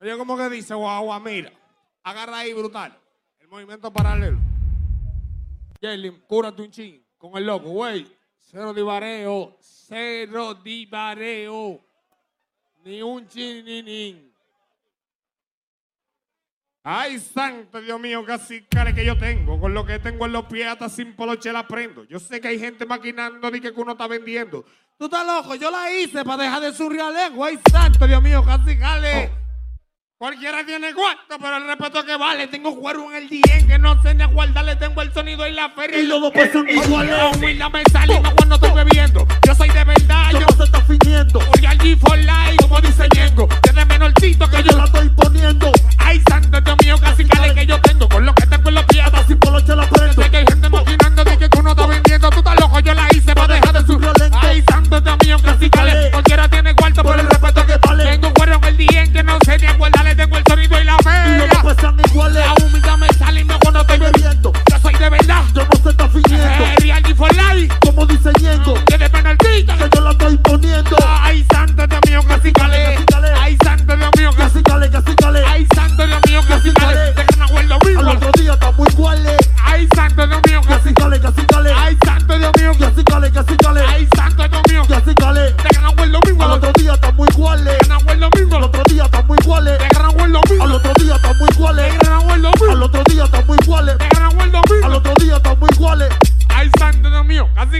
Oye, como que dice, guau, mira. Agarra ahí, brutal. El movimiento paralelo. Jalen, cúrate un chin con el loco, güey. Cero divareo, cero divareo. Ni un chin ni nin. Ay, santo Dios mío, casi care que yo tengo. Con lo que tengo en los pies hasta sin poloche la prendo. Yo sé que hay gente maquinando ni que uno está vendiendo. Tú estás loco, yo la hice para dejar de su lengua. Ay, santo Dios mío, casi cale. Cualquiera tiene cuarto, pero el respeto que vale. Tengo cuero en el día que no sé ni a guardarle. Tengo el sonido y la feria. Y los dos pesan iguales. La humildad me sale no cuando estoy bebiendo. Yo soy de verdad, Yo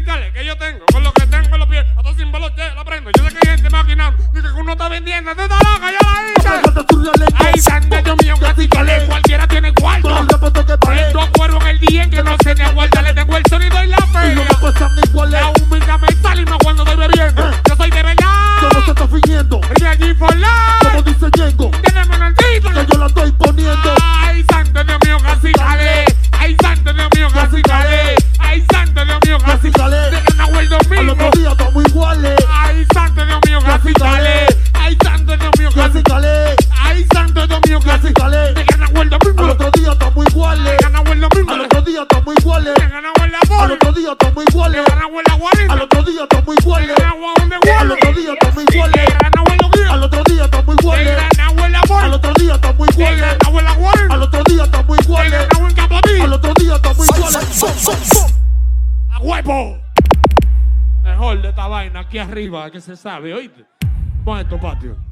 cale que yo tengo. Con lo que tengo en los pies. Hasta sin baloche, la prendo. Yo sé que hay gente maquinando. Dice que uno está vendiendo. Estás loca, yo la hice. Ay, santo Dios mío, casi cale. Cualquiera tiene cuarto. Tengo cuero en el día que no sé ni a guardarle. Tengo el sonido y la Y iguales. La humildad me sale y no cuando estoy bebiendo. Yo soy de Yo no se verdad. está fingiendo. De allí por la. Al otro día estamos iguales. Ay, santo Dios mío, casi cale. Ay, santo Dios mío, Casi cale. Ay, santo Dios mío, Casi. De Canahuel Al otro día estamos iguales. Domingo. Al otro día estamos iguales. La Al otro día estamos iguales. Guarida. Al otro día estamos iguales. Donde Al otro día estamos iguales. Guía. Al otro día estamos iguales. La Al otro día estamos iguales. Guarda. Al otro día estamos iguales. Al otro día estamos iguales. Mejor de esta vaina aquí arriba, que se sabe, oíste. Pon esto, patio.